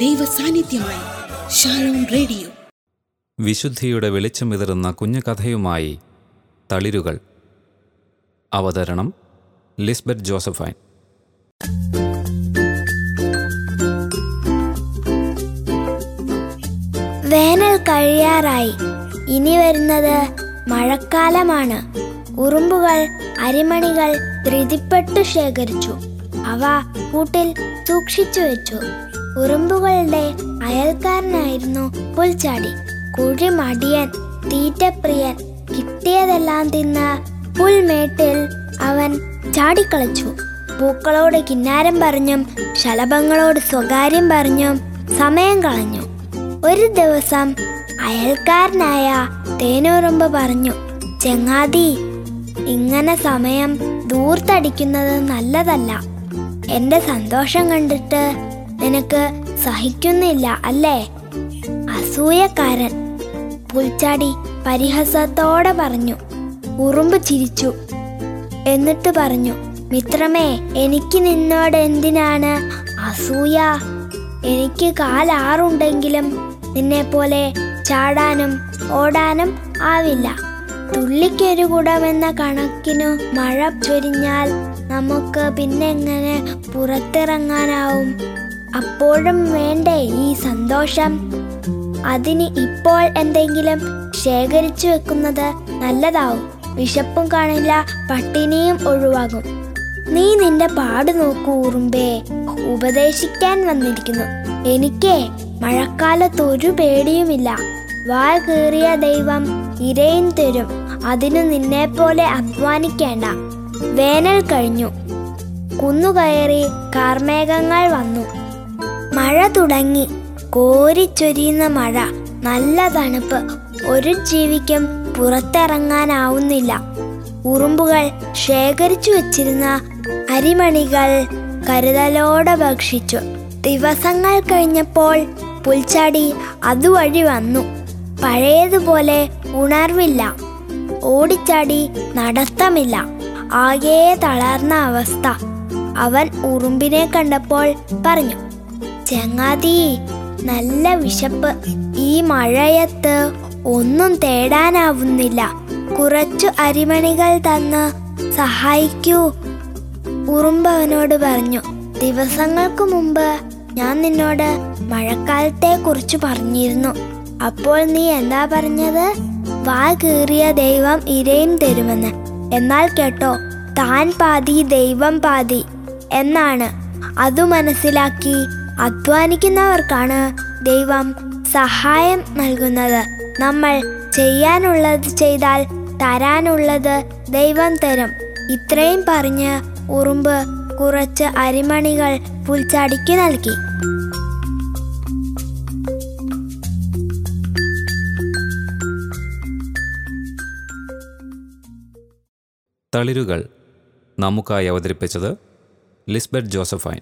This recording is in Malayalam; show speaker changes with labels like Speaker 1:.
Speaker 1: ദൈവ സാന്നിധ്യമായി ഷാലോം റേഡിയോ.
Speaker 2: വിശുദ്ധിയുടെ വെളിച്ചം വിതറുന്ന കുഞ്ഞു കഥയുമായി തളിരുകൾ. അവതരണം ലിസ്ബറ്റ് ജോസഫൈൻ.
Speaker 3: വേനൽ കഴിയാറായി. ഇനി വരുന്നത് മഴക്കാലമാണ്. ഉറുമ്പുകൾ അരിമണികൾ ധൃതിപ്പെട്ടു ശേഖരിച്ചു. അവ കൂട്ടിൽ സൂക്ഷിച്ചു വെച്ചു. ഉറുമ്പുകളുടെ അയൽക്കാരനായിരുന്നു പുൽച്ചാടി. കുഴി മടിയൻ തീറ്റപ്രിയൻ കിട്ടിയതെല്ലാം തിന്ന പുൽമേട്ടിൽ അവൻ ചാടിക്കളിച്ചു. പൂക്കളോട് കിന്നാരം പറഞ്ഞും ശലഭങ്ങളോട് സ്വകാര്യം പറഞ്ഞും സമയം കളഞ്ഞു. ഒരു ദിവസം അയൽക്കാരനായ തേനുറുമ്പ് പറഞ്ഞു ചെങ്ങാതി ഇങ്ങനെ സമയം ദൂർത്തടിക്കുന്നത് നല്ലതല്ല. എന്റെ സന്തോഷം കണ്ടിട്ട് നിനക്ക് സഹിക്കുന്നില്ല അല്ലേ? അസൂയക്കാരൻ. പുൽച്ചാടി പരിഹസത്തോടെ പറഞ്ഞു. ഉറുമ്പ് ചിരിച്ചു. എന്നിട്ട് പറഞ്ഞു മിത്രമേ എനിക്ക് നിന്നോട് എന്തിനാണ് അസൂയ? എനിക്ക് കാലാറുണ്ടെങ്കിലും നിന്നെ പോലെ ചാടാനും ഓടാനും ആവില്ല. തുള്ളിക്കൊരു കുടമെന്ന കണക്കിനു മഴ ചൊരിഞ്ഞാൽ നമുക്ക് പിന്നെങ്ങനെ പുറത്തിറങ്ങാനാവും. അപ്പോഴും വേണ്ടേ ഈ സന്തോഷം? അതിന് ഇപ്പോൾ എന്തെങ്കിലും ശേഖരിച്ചു വെക്കുന്നത് നല്ലതാവും. വിശപ്പും കാണില്ല പട്ടിണിയും ഒഴിവാകും. നീ നിന്റെ പാട് നോക്കൂ ഉറുമ്പേ. ഉപദേശിക്കാൻ വന്നിരിക്കുന്നു. എനിക്കേ മഴക്കാലത്ത് ഒരു പേടിയുമില്ല. വാൽ കീറിയ ദൈവം ഇരയും തരും. അതിനു നിന്നെ പോലെ അധ്വാനിക്കേണ്ട. വേനൽ കഴിഞ്ഞു. കുന്നുകയറി കാർമേഘങ്ങൾ വന്നു. മഴ തുടങ്ങി. കോരിച്ചൊരിയുന്ന മഴ നല്ല തണുപ്പ്. ഒരു ജീവിക്കും പുറത്തിറങ്ങാനാവുന്നില്ല. ഉറുമ്പുകൾ ശേഖരിച്ചു വച്ചിരുന്ന അരിമണികൾ കരുതലോടെ ഭക്ഷിച്ചു. ദിവസങ്ങൾ കഴിഞ്ഞപ്പോൾ പുൽച്ചാടി അതുവഴി വന്നു. പഴയതുപോലെ ഉണർവില്ല. ഓടിച്ചാടി നടത്തമില്ല. ആകെ തളർന്ന അവസ്ഥ. അവൻ ഉറുമ്പിനെ കണ്ടപ്പോൾ പറഞ്ഞു ചങ്ങാതി നല്ല വിശപ്പ്. ഈ മഴയത്ത് ഒന്നും തേടാനാവുന്നില്ല. കുറച്ചു അരിമണികൾ തന്ന് സഹായിക്കൂ ഉറുമ്പവനോട് പറഞ്ഞു. ദിവസങ്ങൾക്ക് മുമ്പ് ഞാൻ നിന്നോട് മഴക്കാലത്തെ കുറിച്ച് പറഞ്ഞിരുന്നു. അപ്പോൾ നീ എന്താ പറഞ്ഞത്? വാ കീറിയ ദൈവം ഇരയും തരുമെന്ന്. എന്നാൽ കേട്ടോ താൻ പാതി ദൈവം പാതി എന്നാണ്. അതു മനസ്സിലാക്കി അധ്വാനിക്കുന്നവർക്കാണ് ദൈവം സഹായം നൽകുന്നത്. നമ്മൾ ചെയ്യാനുള്ളത് ചെയ്താൽ തരാനുള്ളത് ദൈവം തരും. ഇത്രയും പറഞ്ഞ് ഉറുമ്പ് കുറച്ച് അരിമണികൾ പുൽച്ചടിക്ക് നൽകി.
Speaker 2: തളിരുകൾ നമുക്കായി അവതരിപ്പിച്ചത് ലിസ്ബറ്റ് ജോസഫൈൻ.